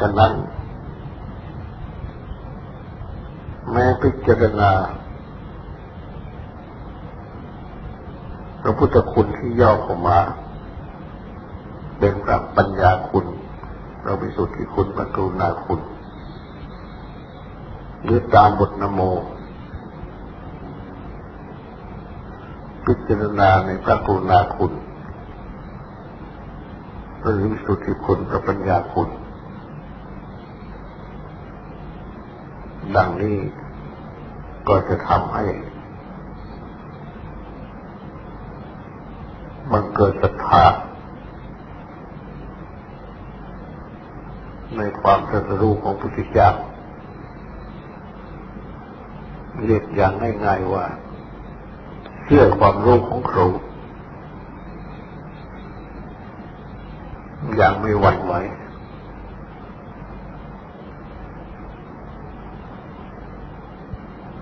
ฉะนั้น แม้พิจารณาพระพุทธคุณที่ย่อเข้ามา เป็นพระปัญญาคุณพระวิสุทธิคุณพระกรุณาคุณหรือตามบทนโม พิจารณาในพระกรุณาคุณพระวิสุทธิคุณพระปัญญาคุณ ดังนี้ก็จะทำให้มันเกิดศรัทธาในความตรัสรู้ของพุทธเจ้าเรียกอย่างง่ายๆว่า เชื่อความรู้ของครู อย่างไม่หวั่นไหว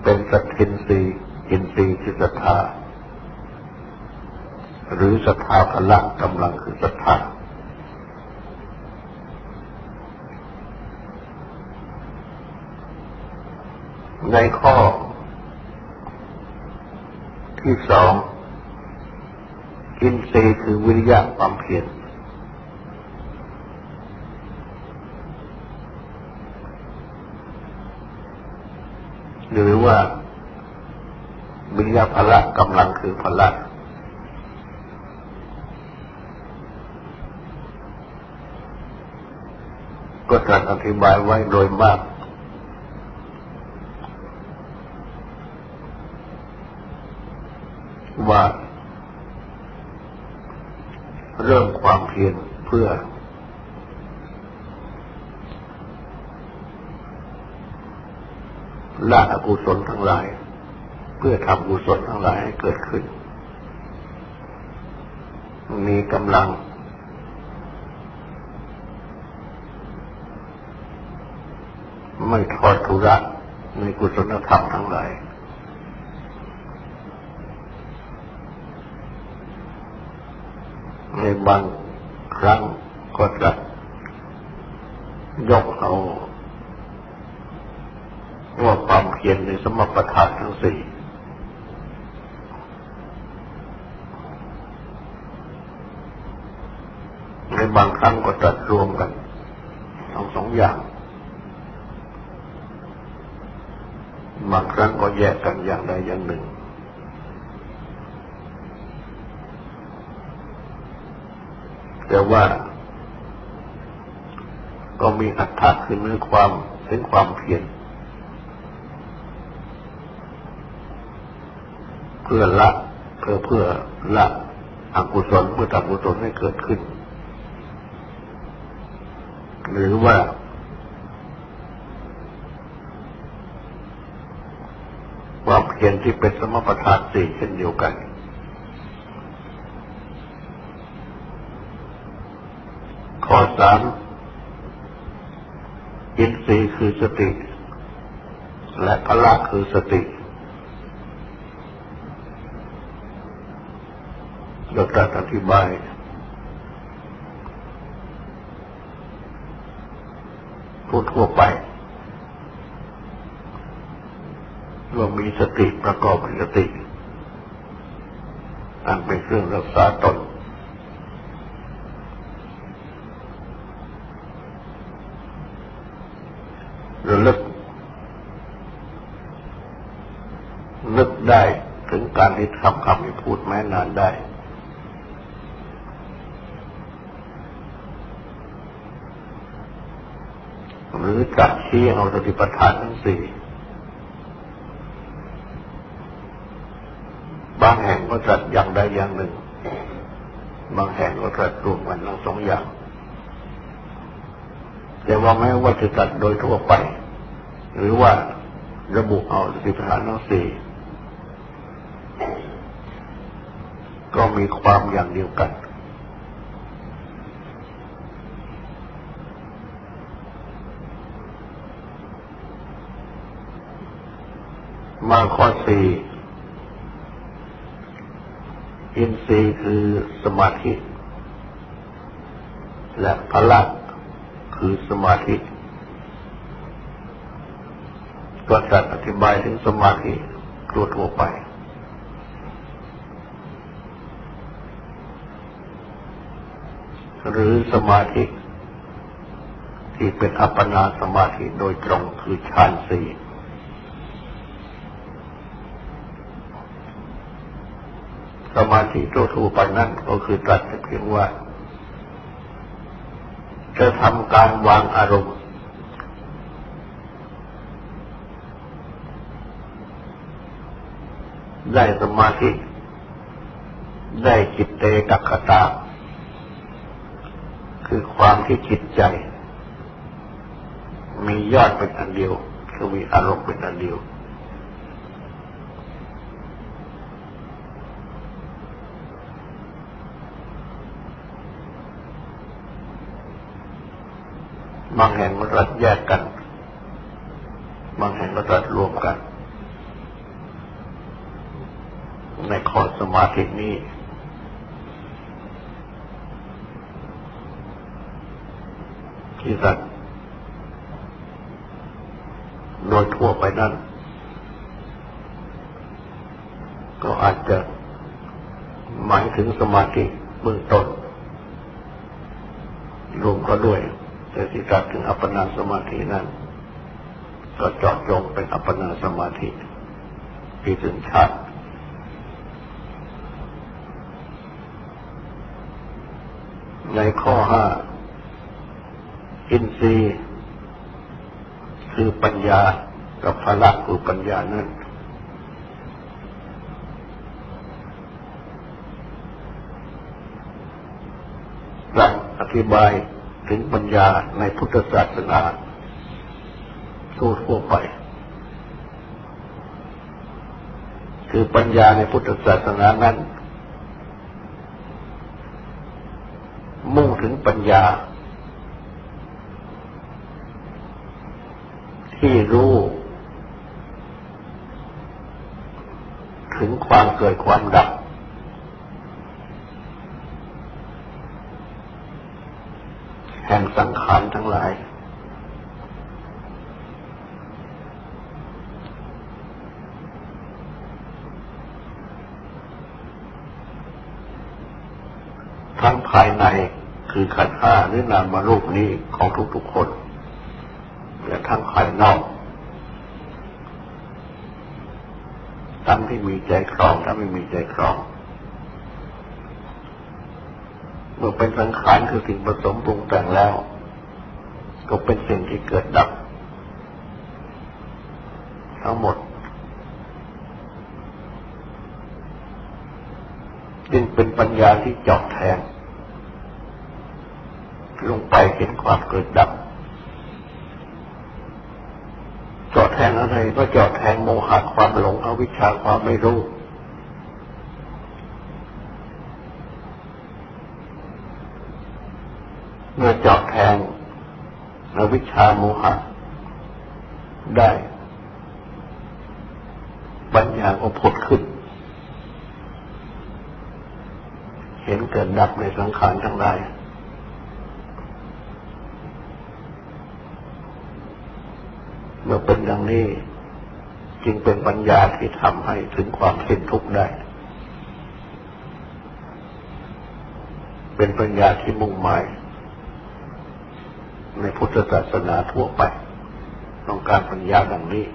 เป็น สัตทินรีอินทรีย์คือศรัทธาหรือศรัทธาพละกำลังคือศรัทธาในข้อ ที่สองอินทรีย์คือวิริยะความเพียรหรือ ว่าวิริยะพละกำลังคือพละก็ตรัสอธิบายไว้โดยมาก ว่า เรื่องความเพียรเพื่อ ละอกุศลทั้งหลาย เพื่อทำกุศลทั้งหลายให้เกิดขึ้น มีกำลัง ไม่ทอดทุระในกุศลธรรมทั้งหลายในบางครั้งก็จะยกเอาว่าความเพี ยรในสมปทานทั้งสี่ในบางครั้งก็จัดรวมกันทั้งสองอย่าง บางครั้งก็แยกกันอย่างใดอย่างหนึ่ง แต่ว่าก็มีอัตถะคือเนื้อความถึงความเพียร เพื่อละเพื่อเพื่อละอกุศลเพื่อทำกุศลให้เกิดขึ้น หรือว่า ความเพียรที่เป็นสมปทานสี่เช่นเดียวกัน ข้อสามอินทรีย์คือสติ และพละคือสติ เราตรัสอธิบายพูดทั่วไปว่ามีสติประกอบสติ อันเป็นเครื่องรักษาตนระลึกนึกได้ถึงการที่ทำคำที่พูดแม้นานได้ ห รือจัดชี้เอาสติปัฏฐานทั้งสี่บางแห่งก็จัดอย่างใดอย่างหนึ่ง บางแห่งก็จัดรวมกันทั้งสองอย่าง แต่ว่าแม้ว่าจะจัดโดยทั่วไป หรือว่าระบุเอาสติปัฏฐานทั้งสี่ก็มีความอย่างเดียวกัน มาข้อสี่อินทรีย์คือสมาธิ และพละคือสมาธิก็จัดอธิบายถึงสมาธิตัวทั่วไป หรือสมาธิ ที่เป็นอัปปนาสมาธิโดยตรงคือฌานสี่ สมาธิตัวทั่วไปนั่นก็คือตรัสเพียงว่า จะทำการวางอารมณ์ ได้สมาธิ ได้จิตเตกัคตา คือความที่จิตใจ มียอดเป็นอันเดียวคือมีอารมณ์เป็นอันเดียว บางแห่งมันรัดแยกกัน บางแห่งก็รัดรวมกัน ในข้อสมาธินี้ที่สัตว์โดยทั่วไปนั้นก็อาจจะหมายถึงสมาธิเบื้องต้นรวมก็ด้วย แต่ที่กลับถึงอัปปนาสมาธินั้น ก็จอดจงเป็นอัปปนาสมาธิที่ถึงชัดในข้อห้าอินทรีย์คือปัญญากับพละคือปัญญานั้นหลักอธิบาย ถึงปัญญาในพุทธศาสนาทั่วทั่วไป คือปัญญาในพุทธศาสนานั้น มุ่งถึงปัญญา ที่รู้ ถึงความเกิดความดับแห่งสังขารทั้งหลาย ทั้งภายใน คือขันห้าหรือนามรูปนี้ของทุกๆคนและทั้งภายนอกทั้งที่มีใจครองทั้งไม่มีใจครอง เมื่อเป็นสังขารคือสิ่งผสมปรุงแต่งแล้ว ก็เป็นสิ่งที่เกิดดับ ทั้งหมดจึงเป็นปัญญาที่จาะแทง ลงไปเห็นความเกิดดับจาะแทงอะไรก็จาะแทงโมหะความหลงอวิชชาความไม่รู้เมื่อจาะแทงอวิชาโมหะได้ปัญญาก็ผุดขึ้น เห็นเกิดดับในสังขารทั้งหลาย เมื่อเป็นอย่างนี้ จึงเป็นปัญญาที่ทำให้ถึงความสิ้นทุกข์ได้ เป็นปัญญาที่มุ่งหมาย ในพุทธศาสนาทั่วไป ต้องการปัญญาดังนี้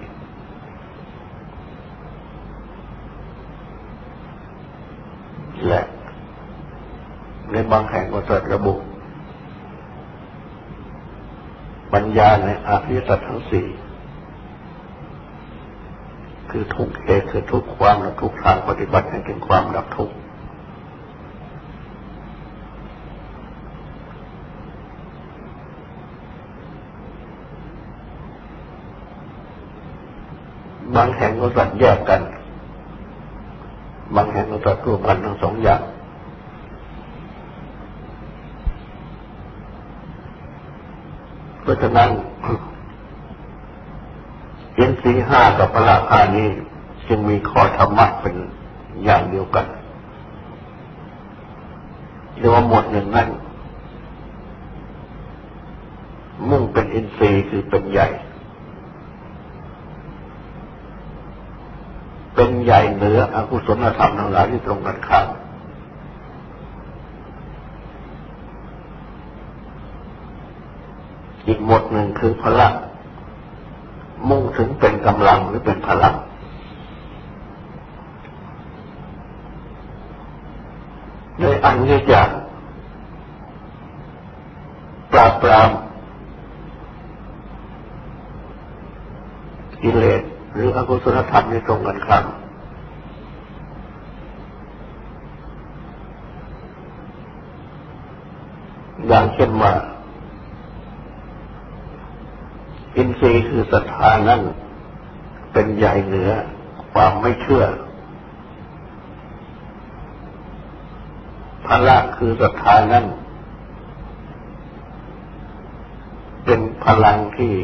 และ ในบางแห่งก็ตรัสระบุปัญญาในอาภิสัตทั้งสี่ คือทุกเหตุคือทุกความและทุกทางปฏิบัติให้ถึงความดับทุกข์บางแห่งก็ตัดแยกกัน บางแห่งก็ตัดรวมกันทั้งสองอย่าง เพราะฉะนั้น ยินสีห้ากับพระคานี้จึงมีข้อธรรมะเป็นอย่างเดียวกันเรียกว่าหมวดหนึ่งนั้น มุ่งเป็นอินทรีย์คือเป็นใหญ่ เป็นใหญ่เหนืออกุศลธรรมทั้งหลายที่ตรงกันข้ามอีกหมดหนึ่งคือพลัง มุ่งถึงเป็นกำลังหรือเป็นพลัง ในอันนี้จะปราบปรามกิเลสหรืออกุศลธรรมในตรงกันข้ามอย่างเช่นว่าอินท รีคือศรัทธานั้น เป็นใหญ่เหนือความไม่เชื่อพละคือศรัทธานั้น เป็นพลังที่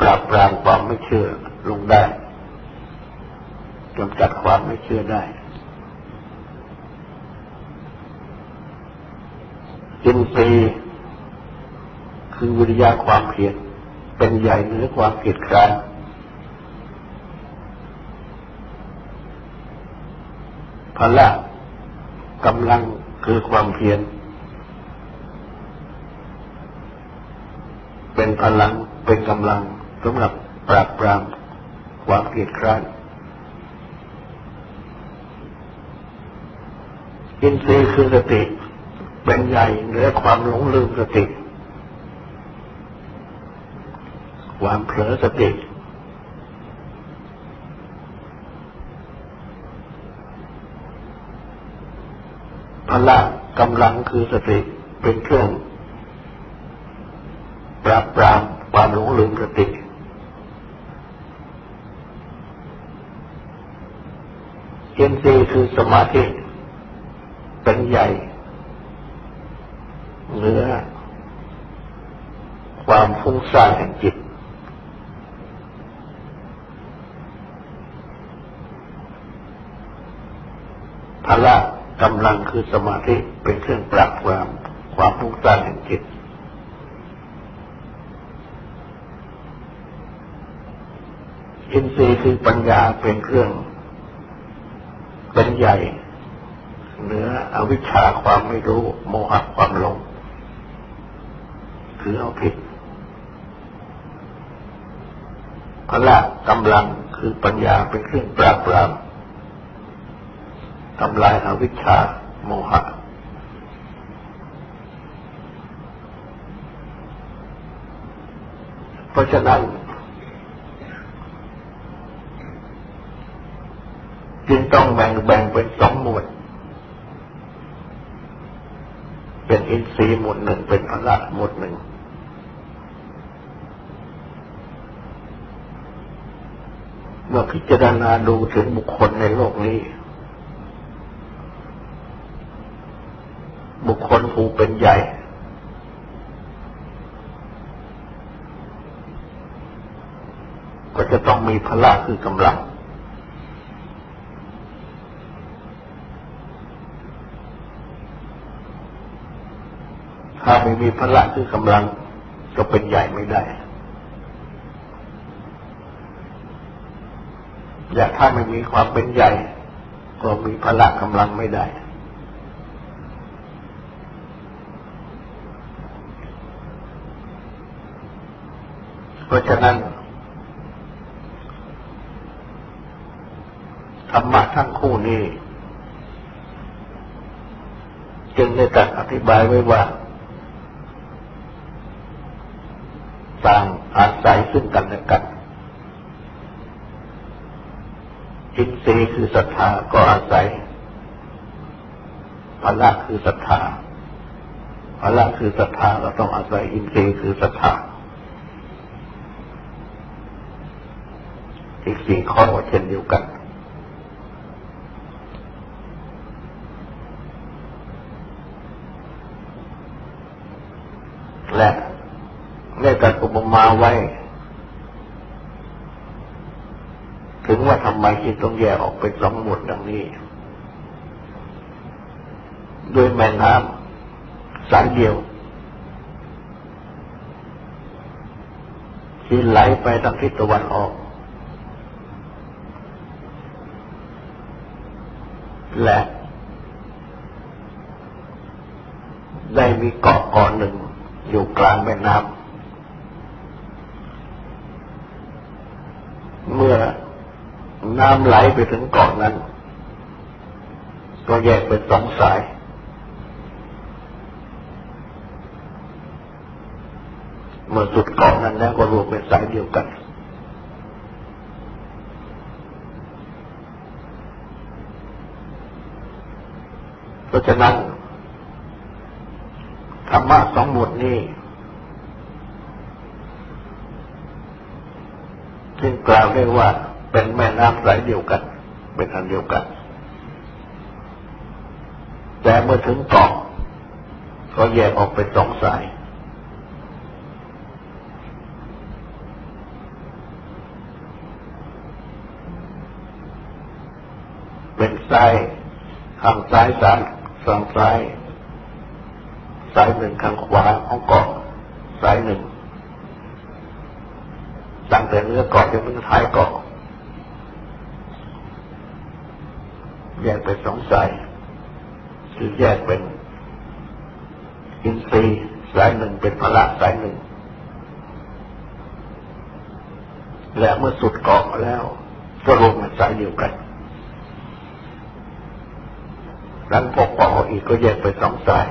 ปราบปรามความไม่เชื่อลงได้กำจัดความไม่เชื่อได้อินทรีย์คือวิริยะความเพียร เป็นใหญ่เหนือความเกียดคร้านพละกำลังคือความเพียรเป็นพลังเป็นกำลังสำหรับปราบปรามความเกลียดคร้านอินทรีย์คือสติเป็นใหญ่เหนือความหลงลืมสติ ความเผลอสติพละกำลังคือสติเป็นเครื่องปราบปรามความหลงลืมสติ เจนซีคือสมาธิเป็นใหญ่เหนือความฟุ้งซ่านแห่งจิตพละ กำลังคือสมาธิเป็นเครื่องปรับความความฟุ้งซ่านแห่งจิต อินทรีย์คือปัญญาเป็นเครื่อง เป็นใหญ่เหนืออวิชชาความไม่รู้ โมหะความหลง คือเอาผิดพละกำลังคือปัญญาเป็นเครื่องปราบปราม ทำลายอาวิชชาโมหะ เพราะฉะนั้น จึงต้องแบ่งแบ่งเป็นสองหมวด เป็นอินทรีย์หมวดหนึ่ง เป็นพละหมวดหนึ่งเมื่อพิจารณาดูถึงบุคคลในโลกนี้ บุคคลผู้เป็นใหญ่ ก็จะต้องมีพละคือกำลัง ถ้าไม่มีพละคือกำลัง ก็เป็นใหญ่ไม่ได้อย่าถ้าไม่มีความเป็นใหญ่ ก็มีพละกำลังไม่ได้ เพราะฉะนั้น ธรรมะทั้งคู่นี้ จึงได้ตรัสอธิบายไว้ว่าต่างอาศัยซึ่งกันและกันอินทรีย์คือศรัทธาก็อาศัยพละคือศรัทธาพละคือศรัทธาก็ต้องอาศัยอินทรีย์คือศรัทธา อีกสี่ข้อเช่นเดียวกัน และได้ตัดอุปมาไว้ ถึงว่าทำไมที่ต้องแยกออกเป็นสองหมวดดังนี้ ด้วยแม่น้ำสายเดียวที่ไหลไปทางทิศตะวันออก และได้มีเกาะเกาะหนึ่งอยู่กลางแม่น้ำ เมื่อน้ำไหลไปถึงเกาะนั้น ก็แยกเป็นสองสาย เมื่อสุดเกาะนั้นแล้วก็รวมเป็นสายเดียวกัน เพราะฉะนั้นธรรมะสองหมวดนี้จึงกล่าวได้ว่าเป็นแม่น้ำสายเดียวกัน เป็นอันเดียวกัน แต่เมื่อถึงเกาะก็แยกออกเป็นสองสาย เป็นสายข้างซ้ายสาย ฝั่งซ้าย สายหนึ่งข้างขวาของเกาะสายหนึ่งตั้งแต่เนื้อเกาะจนถึงท้ายเกาะแยกเป็นสองสายคือแยกเป็นอินทรีย์สายหนึ่งเป็นพละสายหนึ่งและเมื่อสุดเกาะแล้วก็รวมเป็นสายเดียวกัน หลังพกเกาะอีกก็แยกเป็นสองสาย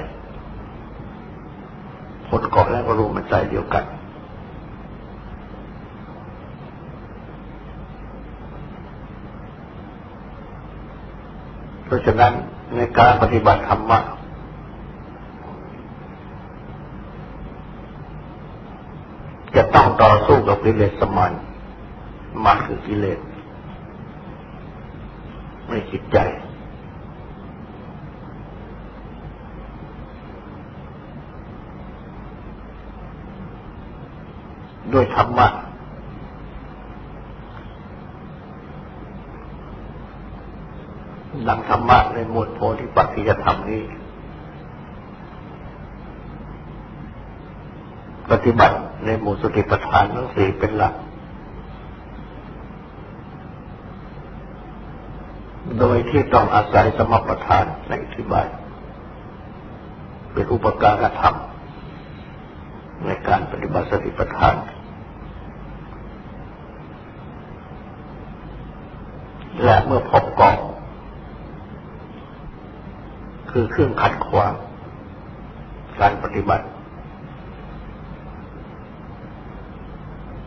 คนเกาะแล้วก็รวมเป็นสายเดียวกัน เพราะฉะนั้นในการปฏิบัติธรรมะจะต้องต่อสู้กับกิเลสสมัน มันคือกิเลส ไม่จิตใจ ด้วยธรรมะดังธรรมะในหมวดโพธิปัจจิยธรรมนี้ ปฏิบัติในหมู่สติปัฏฐานทั้งสี่เป็นหลัก โดยที่ต้องอาศัยสมปัฏฐานในอธิบาย เป็นอุปการธรรมในการปฏิบัติสติปัฏฐาน และเมื่อพบกองคือเครื่องขัดขวางการปฏิบัติ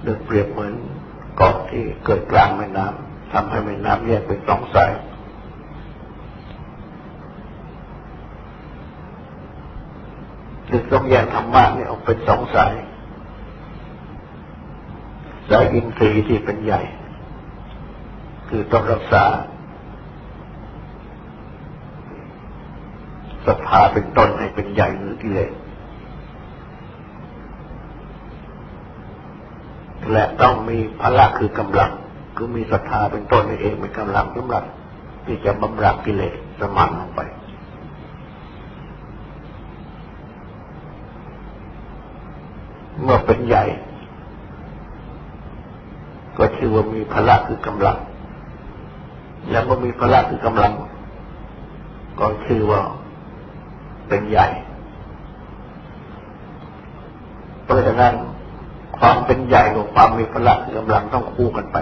เดือเปรียบเหมือนกาะที่เกิดกลางแม่น้ำทำให้แม่น้ำแยกเป็นสองสายจึงต้องแยกธรรมะนี่ออกเป็นสองสาย สายอินทรีย์ที่เป็นใหญ่ คือต้องรักษาศรัทธาเป็นต้นให้เป็นใหญ่หรือกิเลสและต้องมีพละคือกำลัง คือมีศรัทธาเป็นต้นในเองเป็นกำลังสำหรับที่จะบำรักกิเลสสมานลงไป เมื่อเป็นใหญ่ ก็ชื่อว่ามีพละคือกำลัง แล้วก็มีพละคือกำลัง ก็ชื่อว่าเป็นใหญ่ เพราะฉะนั้นความเป็นใหญ่กับความมีพลังกำลังต้องคู่กันไป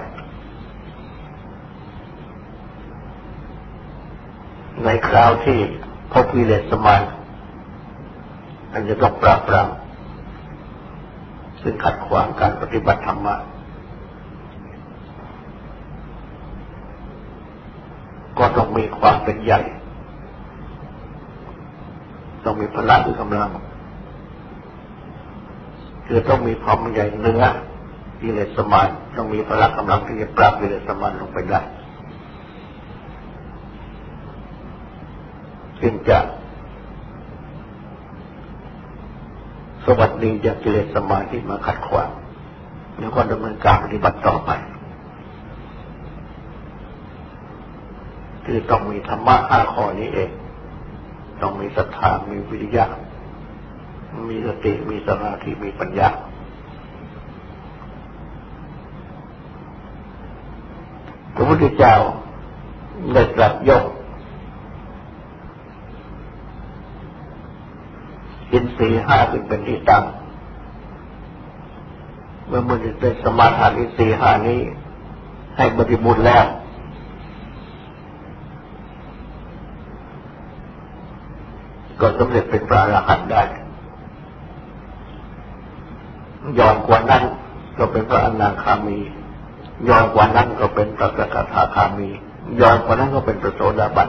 ในคราวที่พบวิเลสมานอันจะต้องปราบปรามซึ่งขัดขวางการปฏิบัติธรรมะก็ต้อง มีความเป็นใหญ่ ต้องมีพลังคือกำลัง คือต้องมีความใหญ่เนื้อกิเลสสมานต้องมีพลังกำลังที่จะปราบกิเลสสมานลงไปได้จึงจะสวัสดีจากกิเลสสมานที่มาขัดขวางแล้วก็ดำเนินการปฏิบัติต่อไป คือต้องมีธรรมะห้าข้อนี้เอง ต้องมีศรัทธามีวิริยะ มีสติมีสมาธิมีปัญญาพระพุทธเจ้าได้ตรัสยกอินทรีห้าขึ้เป็นที่ตั้ง เมื่อมันได้สมาทานอินทรีห้านี้ ให้บริบูรณ์แล้ว ก็สำเร็จเป็นพระอรหันต์ได้ย้อนกว่านั้นก็เป็นพระอนาคามีย้อนกว่านั้นก็เป็นพระสกทาคามีย้อนกว่านั้นก็เป็นพระโสดาบัน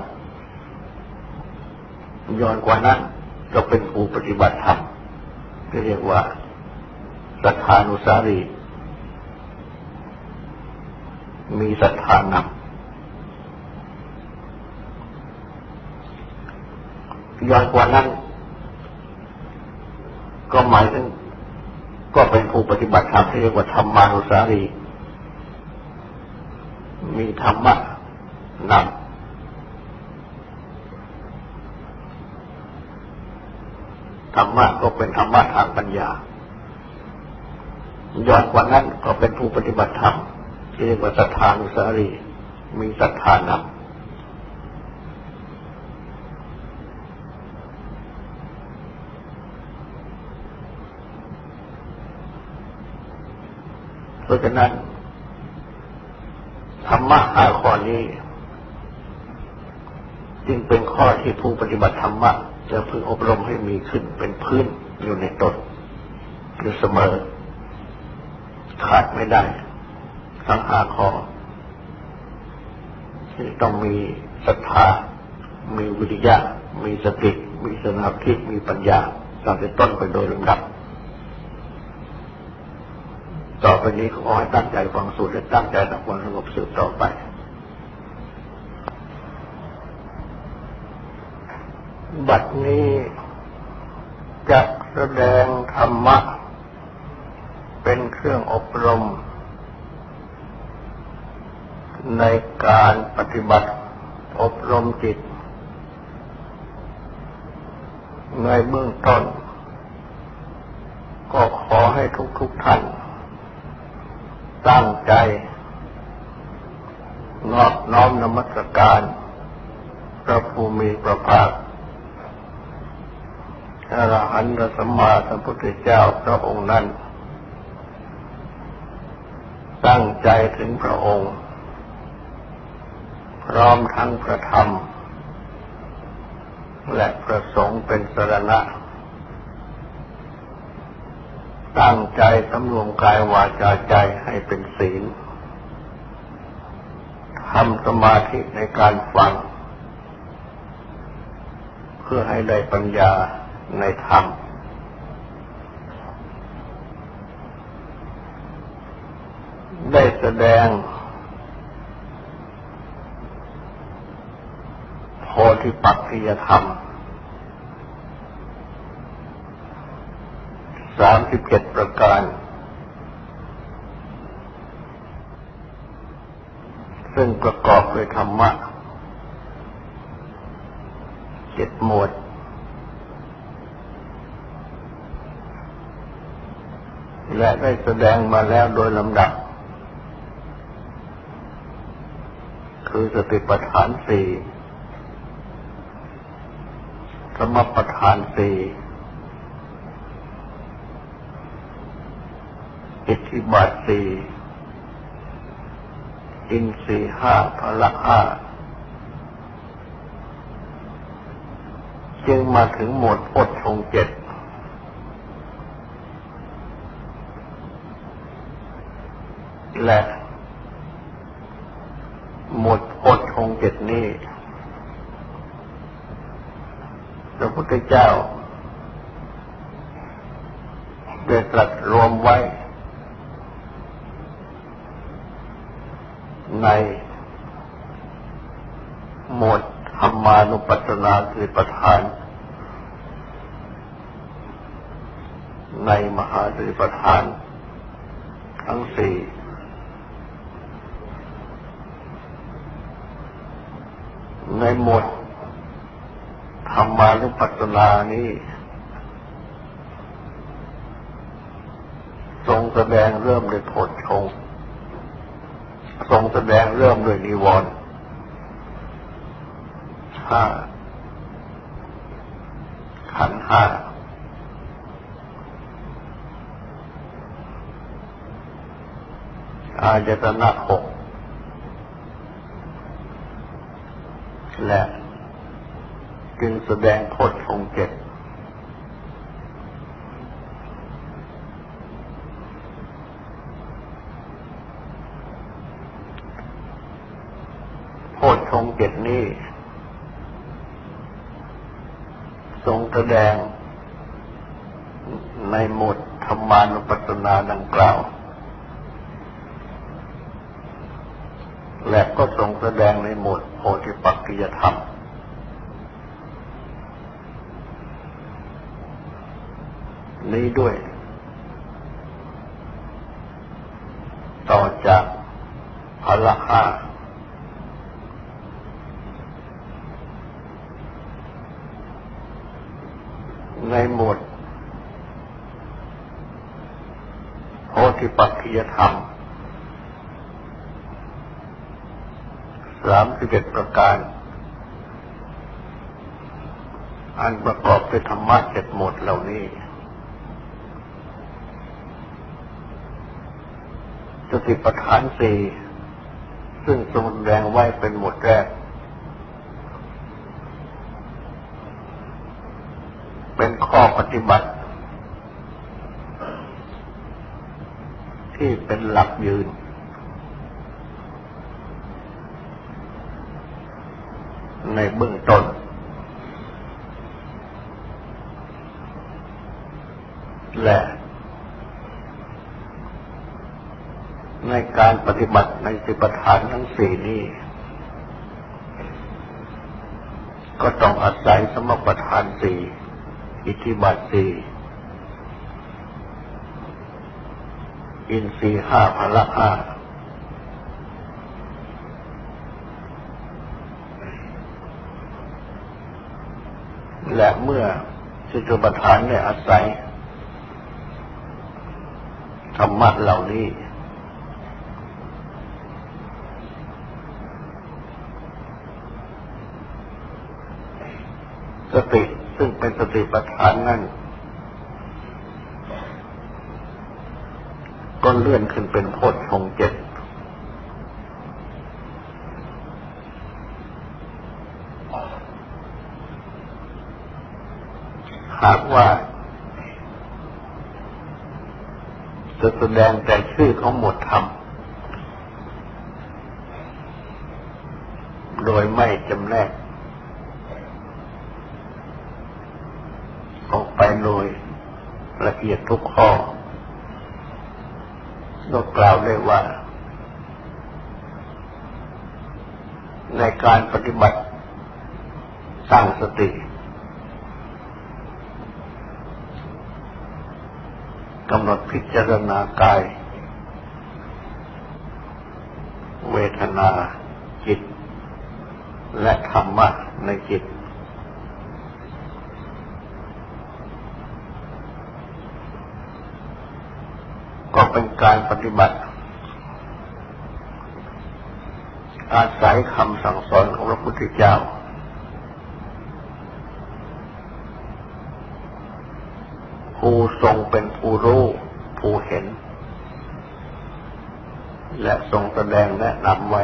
ย้อนกว่านั้นก็เป็นผู้ปฏิบัติธรรมที่เรียกว่าสัทธานุสารี มีศรัทธานำ ย้อนกว่านั้น ก็หมายถึงก็เป็นผู้ปฏิบัติธรรมที่เรียกว่าธรรมานุสารี มีธรรมะนำธรรมะก็เป็นธรรมะทางปัญญาย้อนกว่านั้นก็เป็นผู้ปฏิบัติธรรมที่เรียกว่าศรัทธานุสารี มีศรัทธานำ เพราะฉะนั้นธรรมะห้าข้อนี้ จึงเป็นข้อที่ผู้ปฏิบัติธรรมะจะพึงอบรมให้มีขึ้นเป็นพื้นอยู่ในตนอยู่เสมอ ขาดไม่ได้ ทั้งห้าข้อที่ต้องมีศรัทธา มีวิริยะ มีสติ มีสมาธิ มีปัญญาตั้งแต่ต้นไปโดยลำดับ ต่อไปนี้ขอให้ตั้งใจฟังสูตรและตั้งใจทำความสงบสืบต่อไป บัดนี้จะแสดงธรรมะ เป็นเครื่องอบรม ในการปฏิบัติอบรมจิต ในเบื้องต้น ก็ขอให้ทุกๆทท่าน ตั้งใจ นอบน้อมนมัสการพระภูมิพระภาคอรหันตสัมมาสัมพุทธเจ้าพระองค์นั้น ตั้งใจถึงพระองค์ พร้อมทั้งพระธรรม และประสงค์เป็นสรณะ ตั้งใจสำรวมกายวาจาใจให้เป็นศีลทำสมาธิในการฟัง เพื่อให้ได้ปัญญาในธรรม ได้แสดง โพธิปักขิยธรรม สามสิบเจ็ดประการ ซึ่งประกอบด้วยธรรมะเจ็ดหมวด และได้แสดงมาแล้วโดยลำดับ คือสติปัฏฐานสี่สมปัฏฐานสี่ อิทธิบาทสี่อินทรีห้าพละห้าจึงมาถึงหมวดพดชงเจ็ดและหมดอดองเจ็ดนี้พระพุทธเจ้าได้ตรัสรวมไว้ ในหมวดธรรมานุปัสสนาคือประธาน ในมหาสติปัฏฐาน ทั้งสี่ในหมดธรรมานุปัสสนานี้ทรงแสดงเริ่มในโพชฌง ทรงแสดงเริ่มด้วยนิวรณ์ห้าขันห้าอายตนะหกและจึงแสดงโทษทงเจ็ดโพชฌงเจ็ดนี้ทรงแสดงในหมวดธรรมานุปัสสนาดังกล่าว และก็ทรงแสดงในหมวดโพธิปักกิยธรรม นี้ด้วย ต่อจากพละห้า ในหมวดโพธิปักขิยธรรมสามสิบเอ็ดประการ อันประกอบด้วยธรรมะเจ็ดหมวดเหล่านี้สติปัฏฐานสี่ซึ่งทรงแดงไว้เป็นหมวดแรกเป็น ข้อปฏิบัติ ที่เป็นหลักยืน ในเบื้องต้นและในการปฏิบัติในสิบฐานทั้งสี่นี้ ก็ต้องอาศัยสมปทานสี่ อิทธิบาทสี่อินทรีห้าพละห้าและเมื่อสิจุปทานเนี่ยอาศัยธรรมะเหล่านี้ สติ ซึ่งเป็นสติปัฏฐานนั่นก็เลื่อนขึ้นเป็นโพชฌงเจ็ดหากว่า จะแสดงแต่ชื่อของหมวดธรรม โดยไม่จำแนกไปโดยละ เอียดทุกข้อ ก็กล่าวได้ว่า ในการปฏิบัติสร้างสติกำหนดพิจารณากาย เวทนาจิต และธรรมะในจิต การปฏิบัติ อาศัยคำสั่งสอนของพระพุทธเจ้า ผู้ทรงเป็นผู้รู้ ผู้เห็น และทรงแสดงแนะนำไว้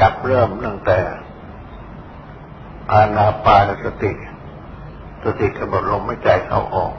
จับเริ่มตั้งแต่ อานาปานสติ สติกำหนดลมไม่ใจเข้าออก